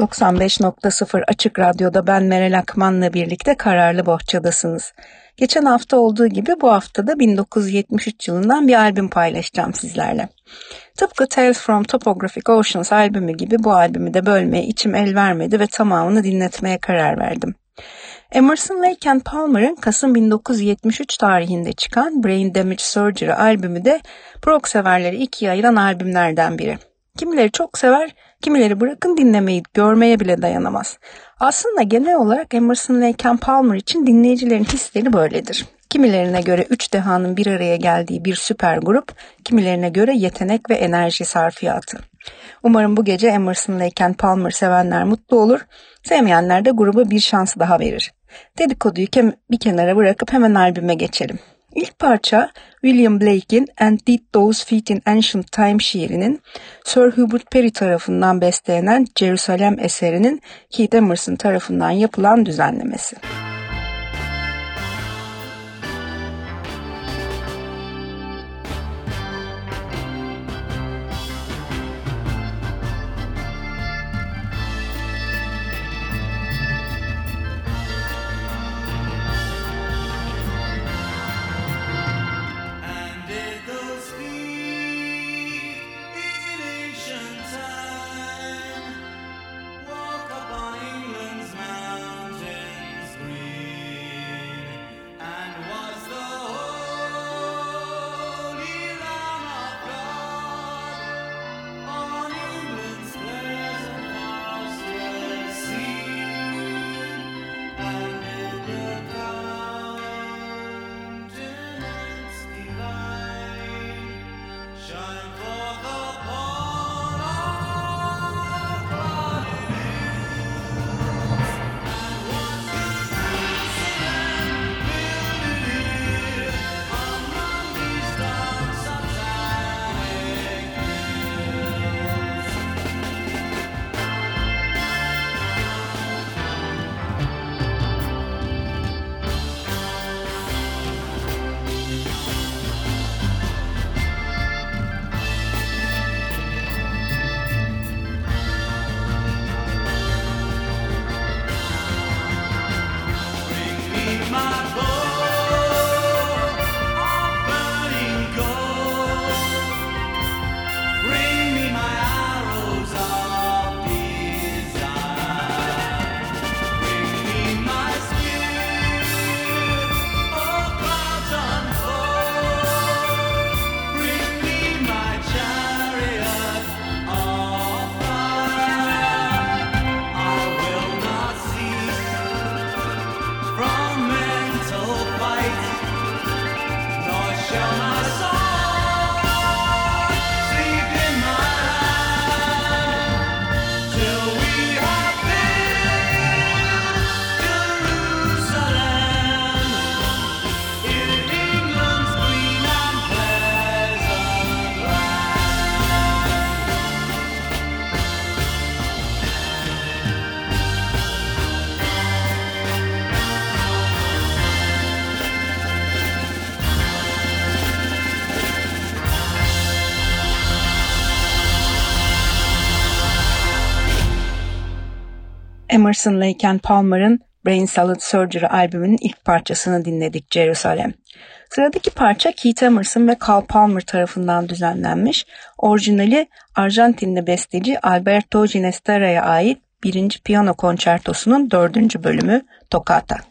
...95.0 Açık Radyo'da ben Meral Akman'la birlikte Kararlı Bohçadasınız. Geçen hafta olduğu gibi bu hafta da 1973 yılından bir albüm paylaşacağım sizlerle. Tıpkı Tales from Topographic Oceans albümü gibi bu albümü de bölmeye içim el vermedi ve tamamını dinletmeye karar verdim. Emerson Lake and Palmer'ın Kasım 1973 tarihinde çıkan Brain Damage Surgery albümü de prog severleri ikiye ayıran albümlerden biri. Kimileri çok sever, kimileri bırakın dinlemeyi, görmeye bile dayanamaz. Aslında genel olarak Emerson and Palmer için dinleyicilerin hisleri böyledir. Kimilerine göre üç dehanın bir araya geldiği bir süper grup, kimilerine göre yetenek ve enerji sarfiyatı. Umarım bu gece Emerson and Palmer sevenler mutlu olur, sevmeyenler de gruba bir şans daha verir. Dedikoduyu bir kenara bırakıp hemen albüme geçelim. İlk parça William Blake'in And Did Those Feet in Ancient Time şiirinin Sir Hubert Perry tarafından bestelenen Jerusalem eserinin Keith Emerson tarafından yapılan düzenlemesi. Emerson Lake and Palmer'ın Brain Salad Surgery albümünün ilk parçasını dinledik Jerusalem. Sıradaki parça Keith Emerson ve Carl Palmer tarafından düzenlenmiş, orijinali Arjantinli besteci Alberto Ginestara'ya ait birinci piyano konçertosunun dördüncü bölümü Toccata.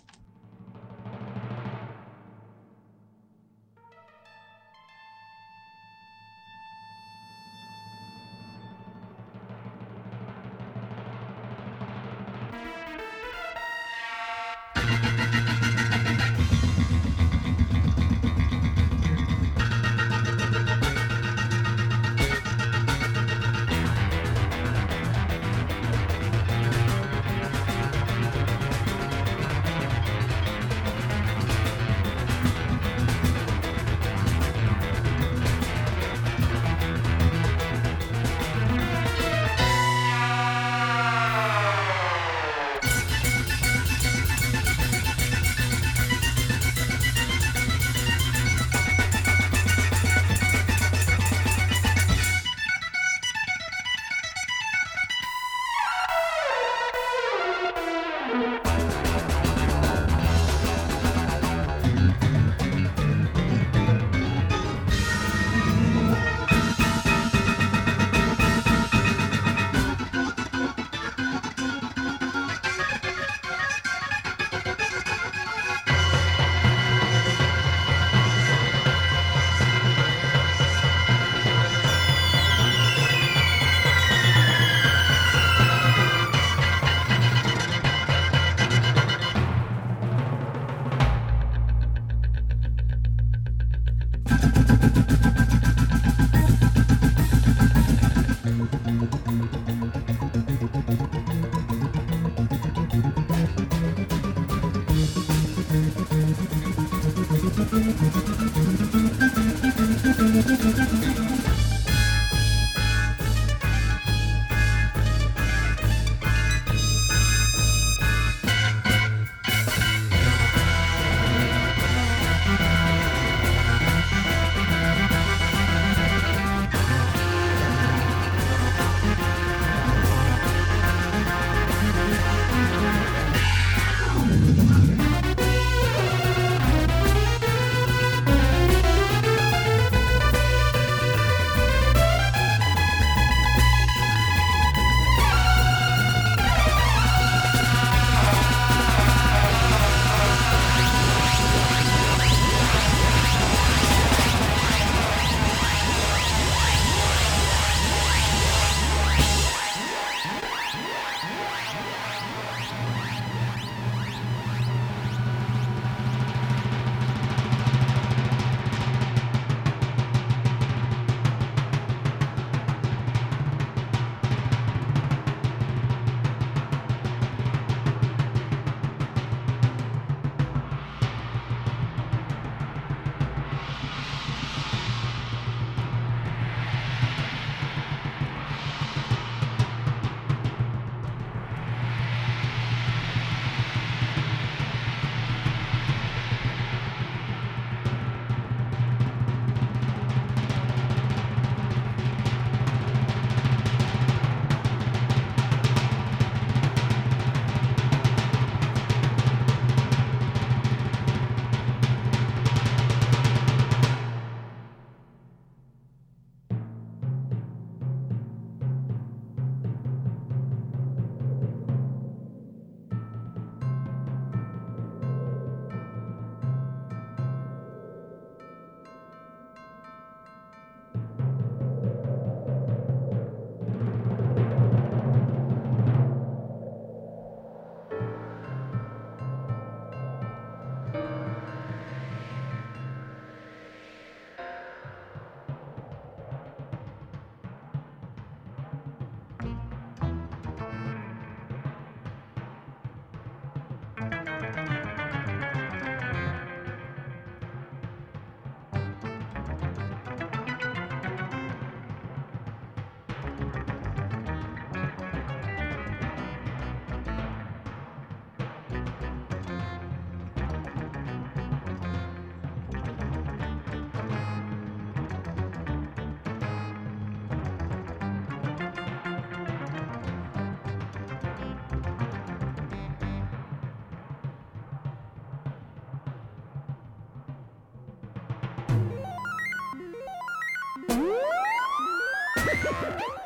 Oh, my God.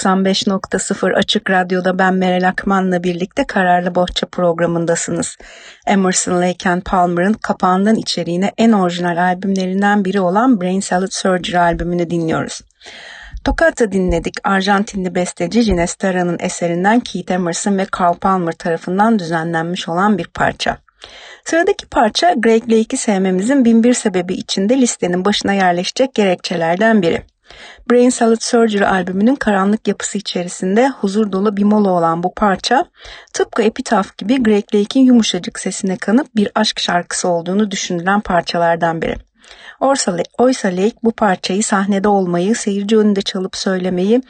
95.0 Açık Radyo'da ben Meral Akman'la birlikte Kararlı Bohça programındasınız. Emerson Lake and Palmer'ın kapağından içeriğine en orijinal albümlerinden biri olan Brain Salad Surgery albümünü dinliyoruz. Toccata dinledik. Arjantinli besteci Gene Stara'nın eserinden Keith Emerson ve Carl Palmer tarafından düzenlenmiş olan bir parça. Sıradaki parça Greg Lake'i sevmemizin binbir sebebi içinde listenin başına yerleşecek gerekçelerden biri. Brain Salad Surgery albümünün karanlık yapısı içerisinde huzur dolu bir mola olan bu parça tıpkı Epitaph gibi Greg Lake'in yumuşacık sesine kanıp bir aşk şarkısı olduğunu düşünülen parçalardan biri. Oysa Lake bu parçayı sahnede olmayı, seyirci önünde çalıp söylemeyi,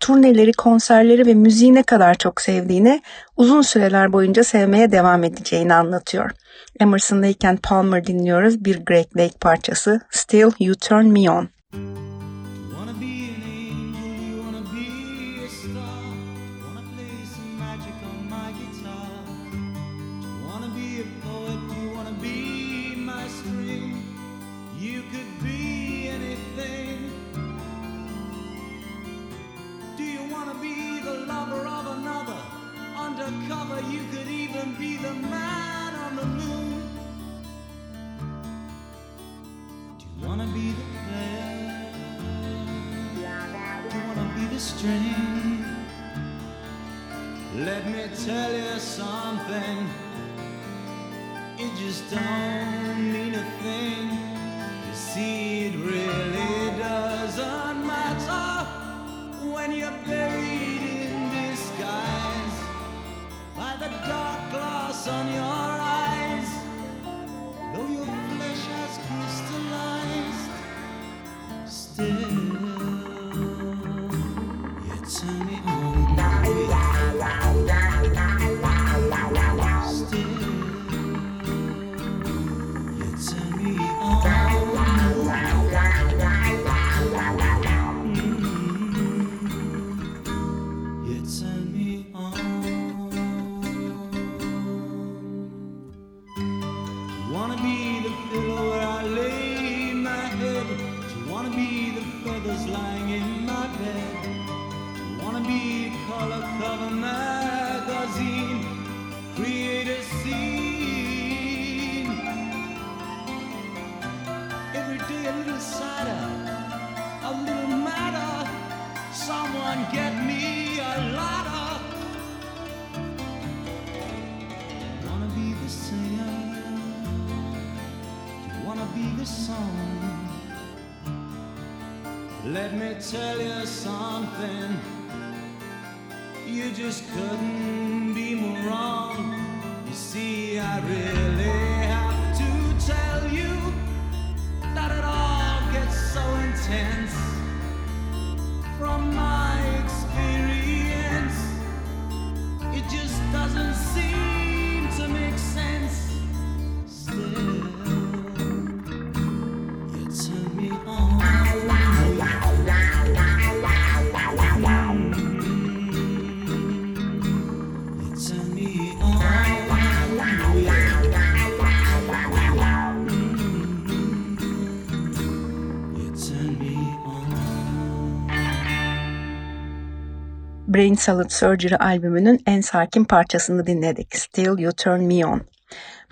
turneleri, konserleri ve müziği kadar çok sevdiğini, uzun süreler boyunca sevmeye devam edeceğini anlatıyor. Emerson Lake Palmer dinliyoruz bir Greg Lake parçası Still You Turn Me On. Let me tell you something. It just don't mean a thing. You see, it really doesn't matter when you're buried in disguise by the dark glass on your eyes. Though your flesh has crystallized, still turn me on. Still, you turn me on. Brain Salad Surgery albümünün en sakin parçasını dinledik. Still You Turn Me On.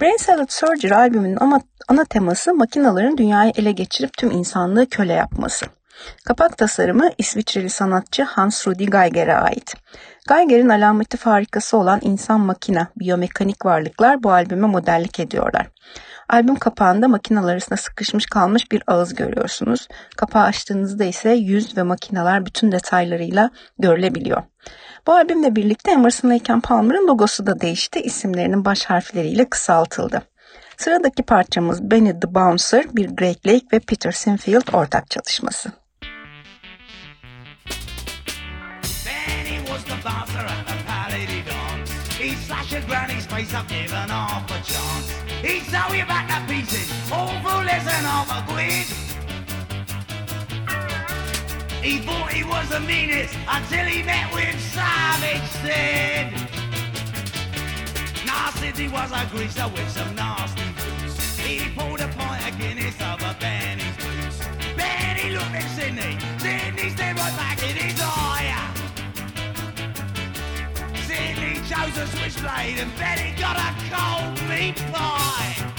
Brain Salad Surgery albümünün ama ana teması makinaların dünyayı ele geçirip tüm insanlığı köle yapması. Kapak tasarımı İsviçreli sanatçı Hans Rudi Geiger'e ait. Geiger'in alameti farikası olan insan makina, biyomekanik varlıklar bu albüme modellik ediyorlar. Albüm kapağında makineler arasında sıkışmış kalmış bir ağız görüyorsunuz. Kapağı açtığınızda ise yüz ve makineler bütün detaylarıyla görülebiliyor. Bu albümle birlikte Emerson Lake and Palmer'ın logosu da değişti, isimlerinin baş harfleriyle kısaltıldı. Sıradaki parçamız Benny the Bouncer, bir Greg Lake ve Peter Sinfield ortak çalışması. He was the a chance. He'd sew you back to pieces, all for less than half a quid. He thought he was the meanest until he met with Savage Sid. Now Sidney was a greaser with some nasty boots. He pulled a pint of Guinness over Benny's boots. Benny looked at Sidney. Susan's switchblade, and Betty got a cold meat pie.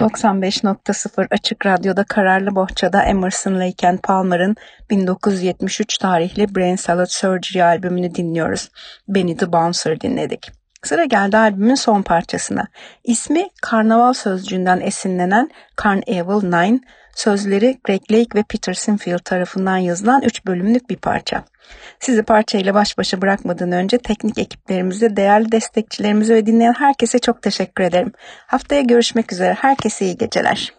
...95.0 Açık Radyo'da Kararlı Bohça'da Emerson Lake and Palmer'ın 1973 tarihli Brain Salad Surgery albümünü dinliyoruz. Benny the Bouncer dinledik. Sıra geldi albümün son parçasına. İsmi Karnaval sözcüğünden esinlenen Carnival Nine, sözleri Greg Lake ve Peter Sinfield tarafından yazılan 3 bölümlük bir parça. Sizi parçayla baş başa bırakmadan önce teknik ekiplerimize, değerli destekçilerimize ve dinleyen herkese çok teşekkür ederim. Haftaya görüşmek üzere. Herkese iyi geceler.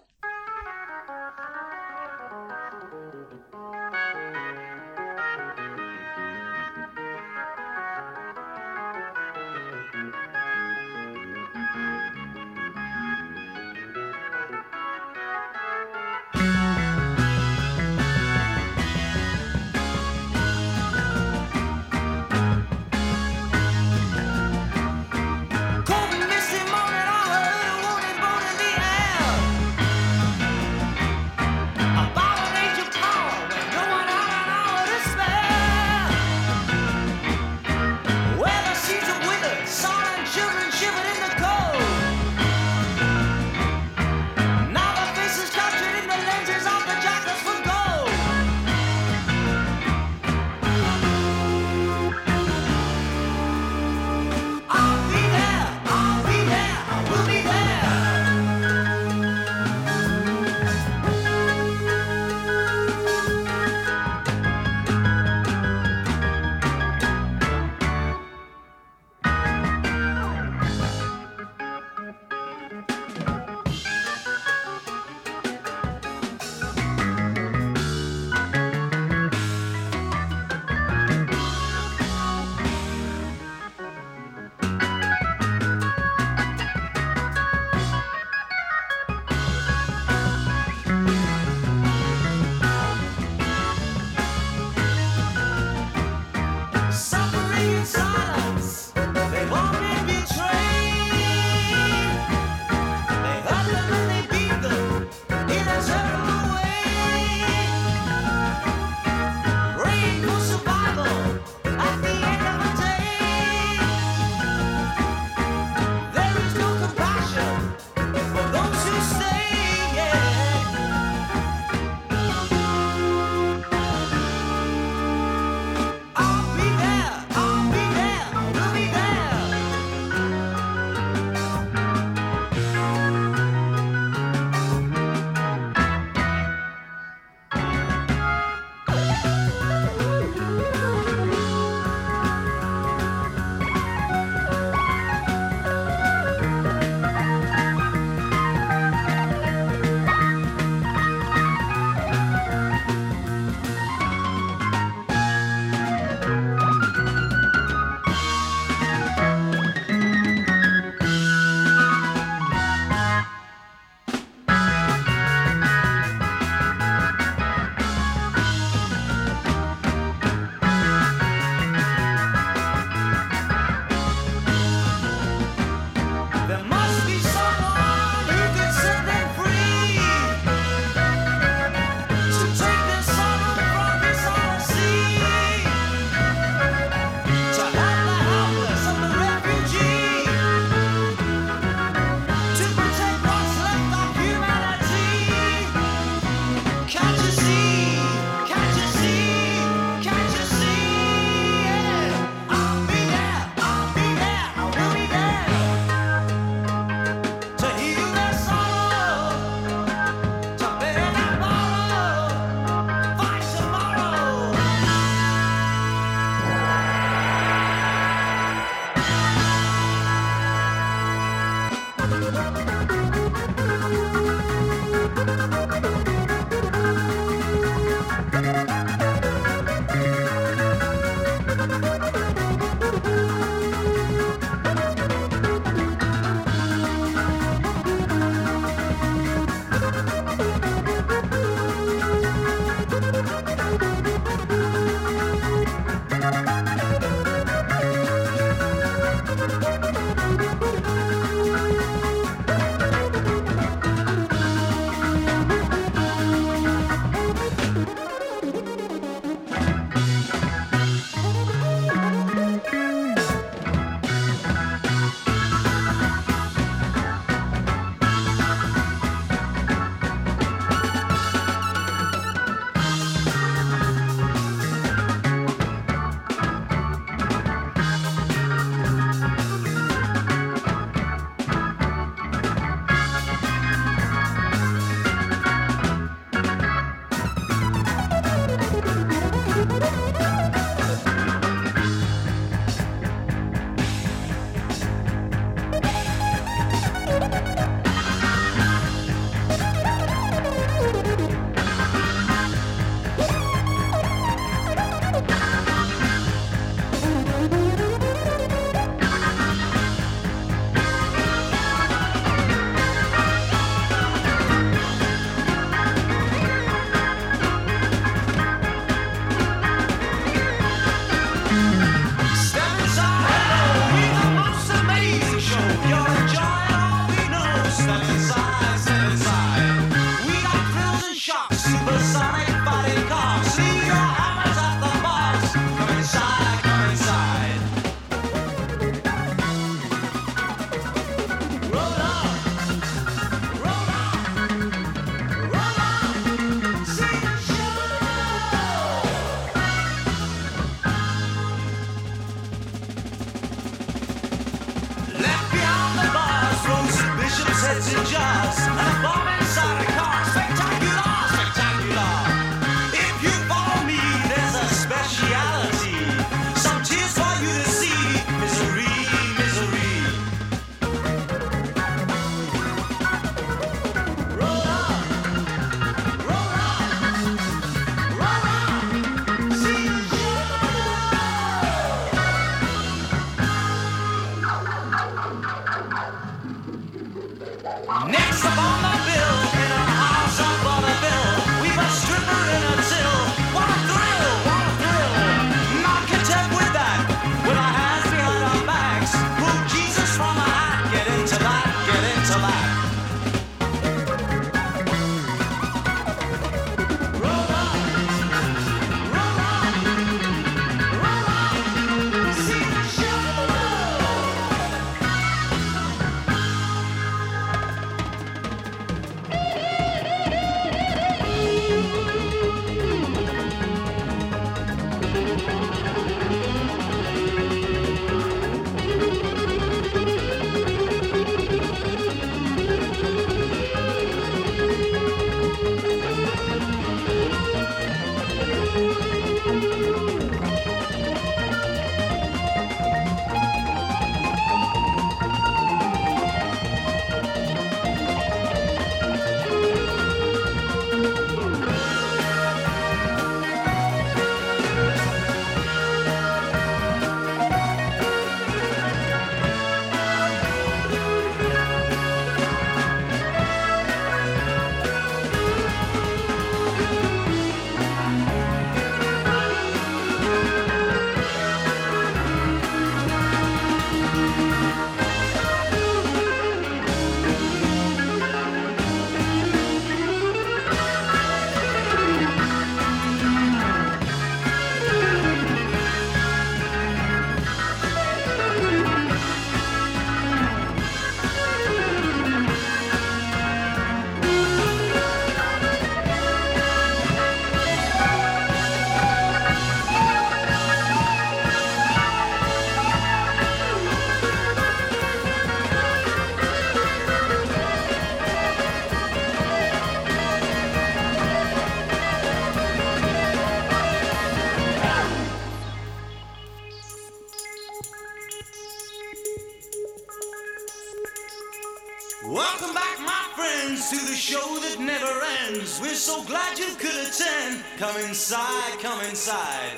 Welcome back, my friends, to the show that never ends. We're so glad you could attend. Come inside, come inside.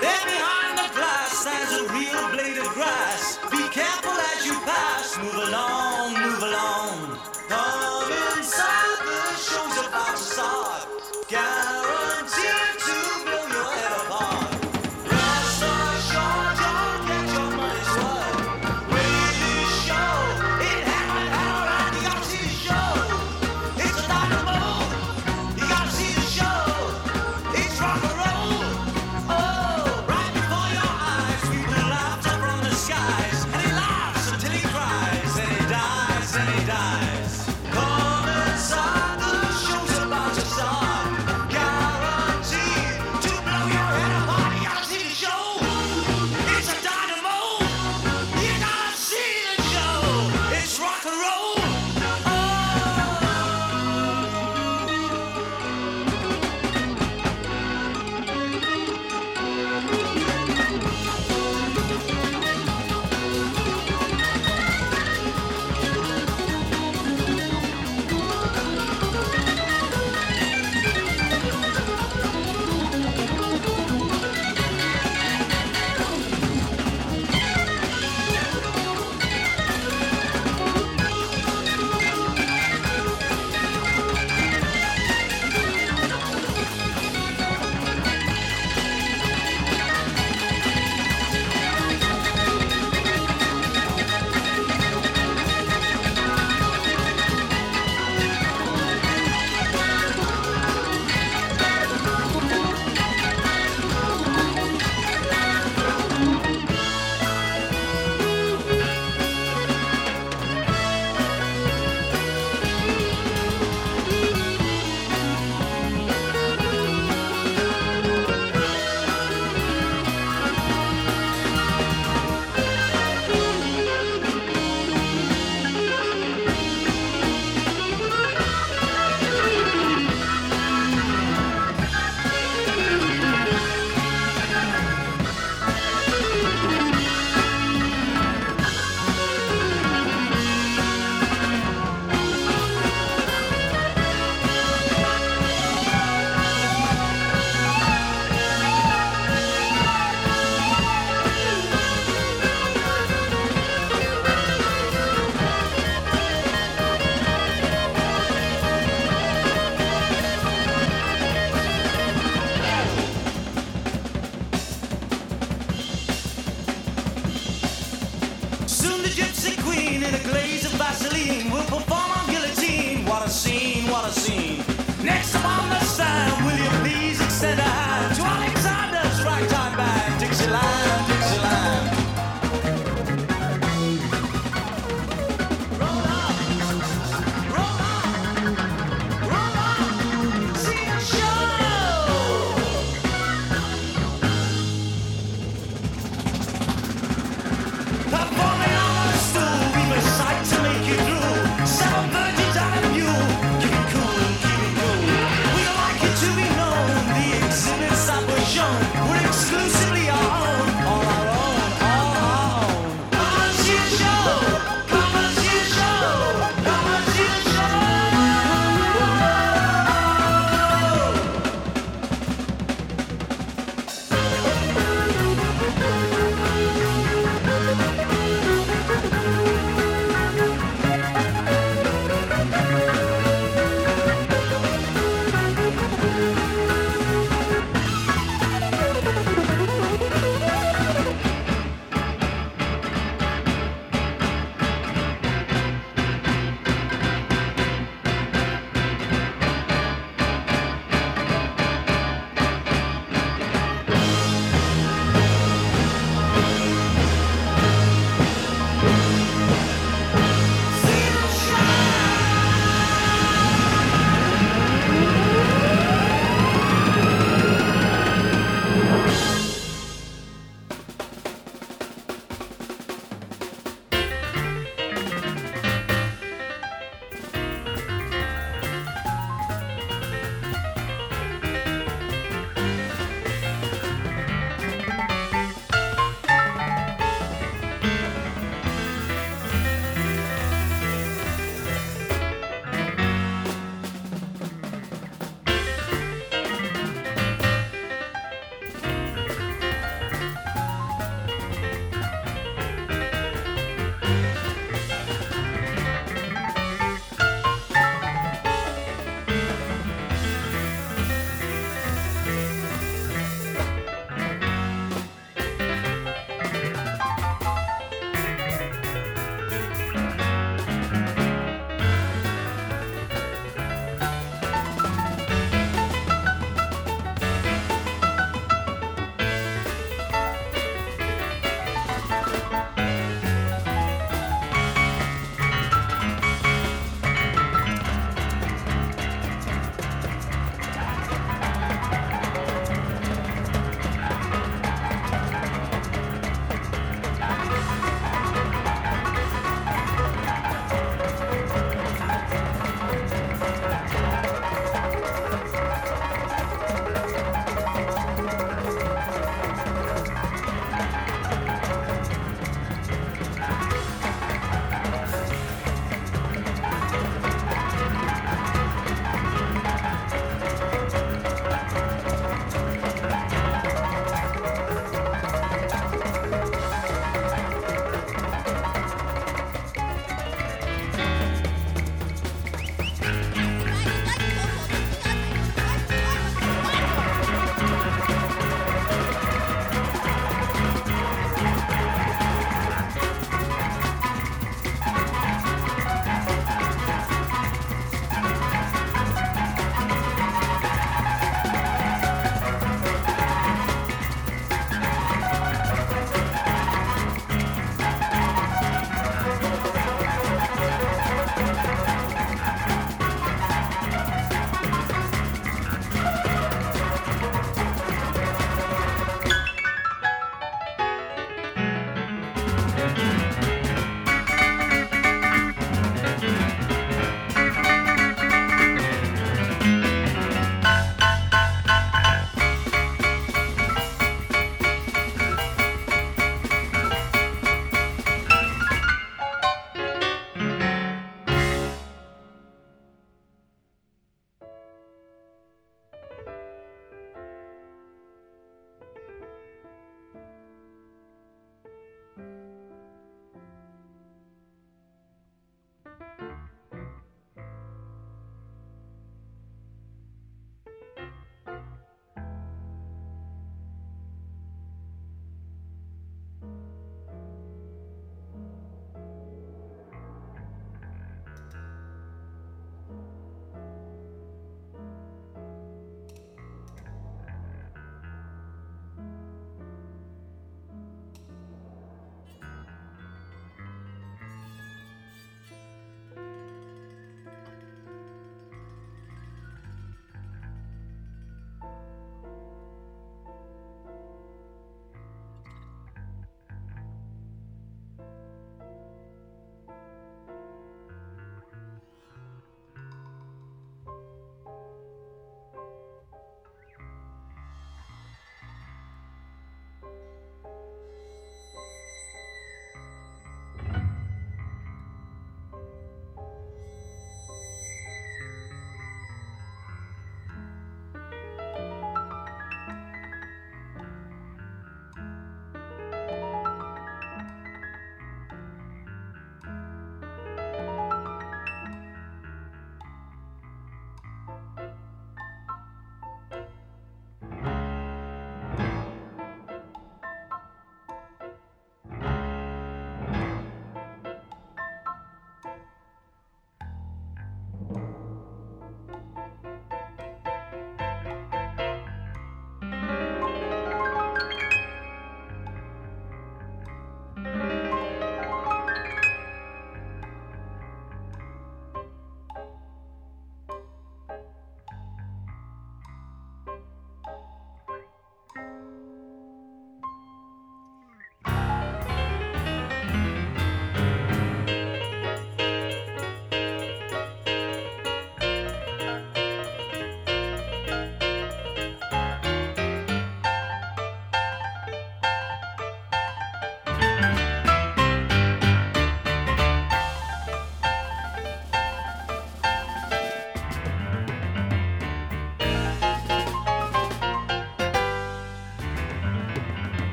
There behind the glass stands a real blade of grass. Be careful as you pass, move along.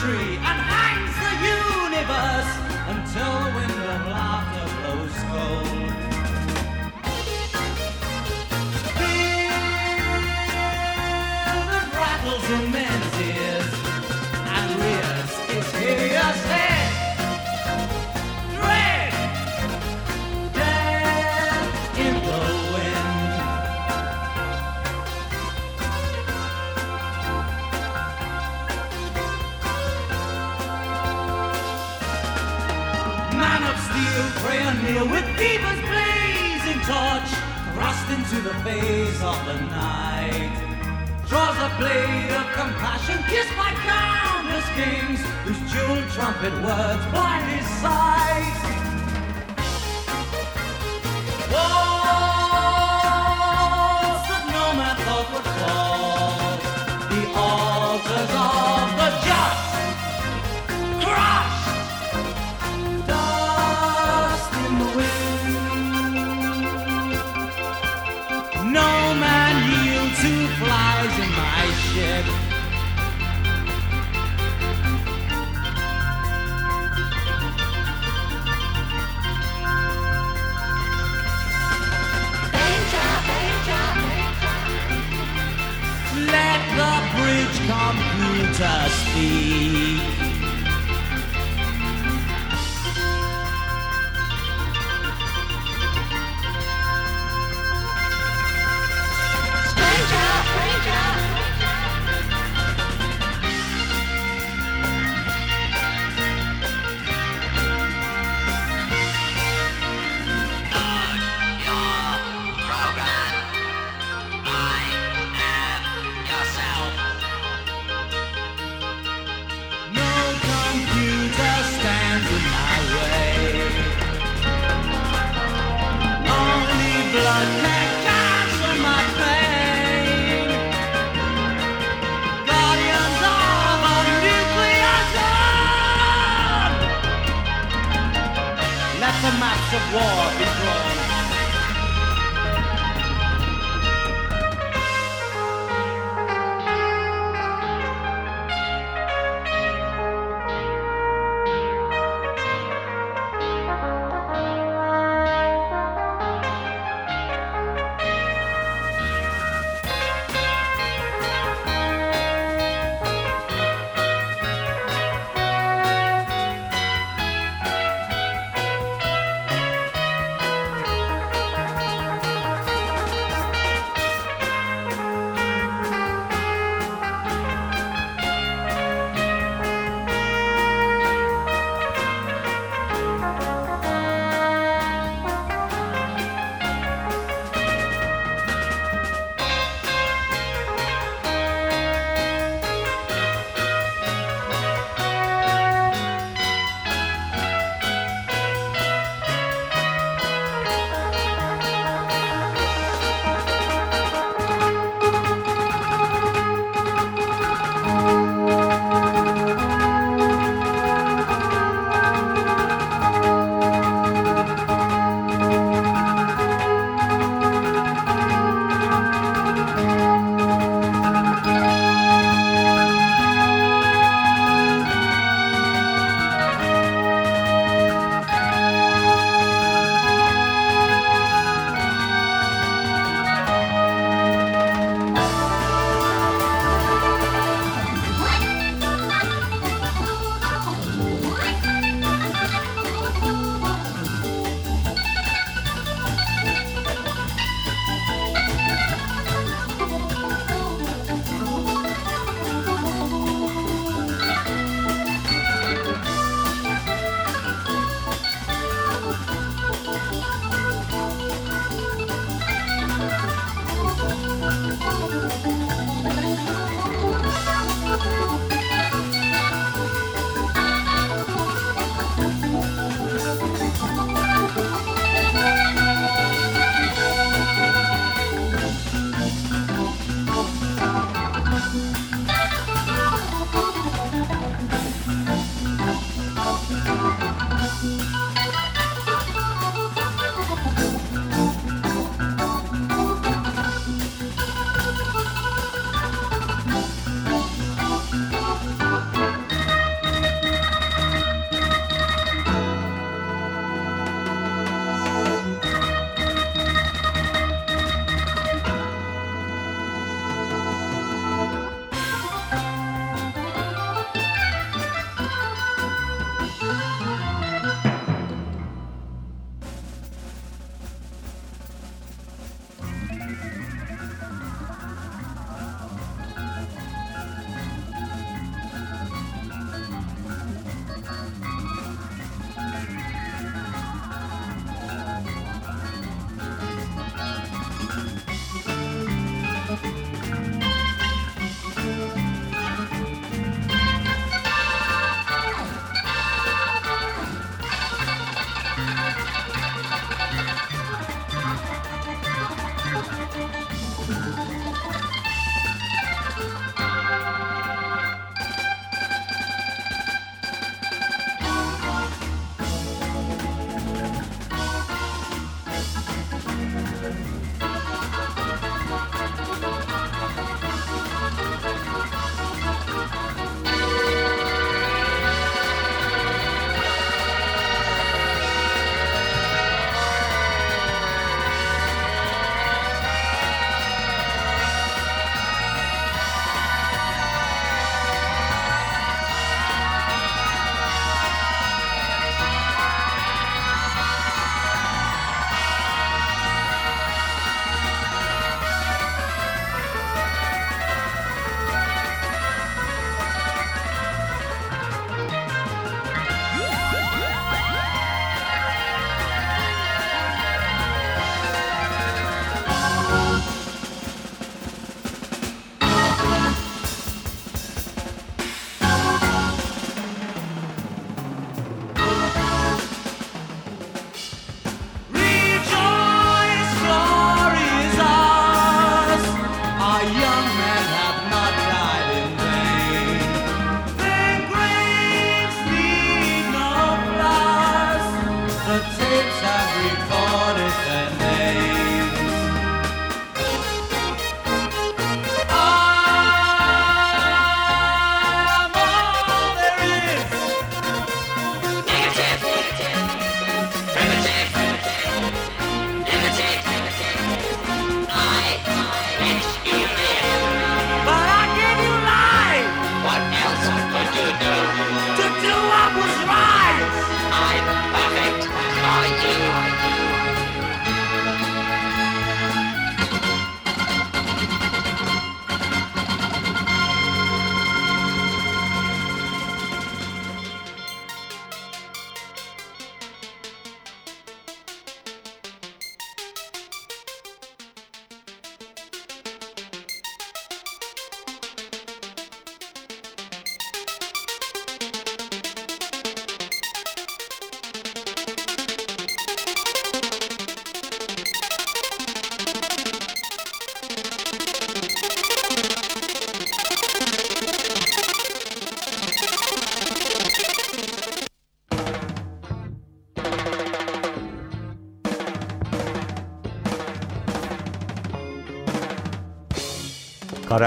Tree and hangs the universe the face of the night. Draws a blade of compassion, kissed by countless kings, whose jeweled trumpet words blind his sight. Walls that no man thought would fall, the altars of the just Let the bridge computer speak. War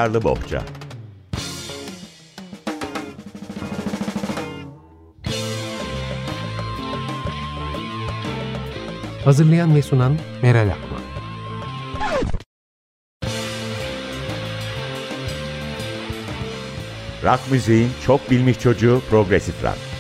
Kararlı Bohça Hazırlayan ve sunan Meral Akman. Rock müziğin çok bilmiş çocuğu Progresif Rock.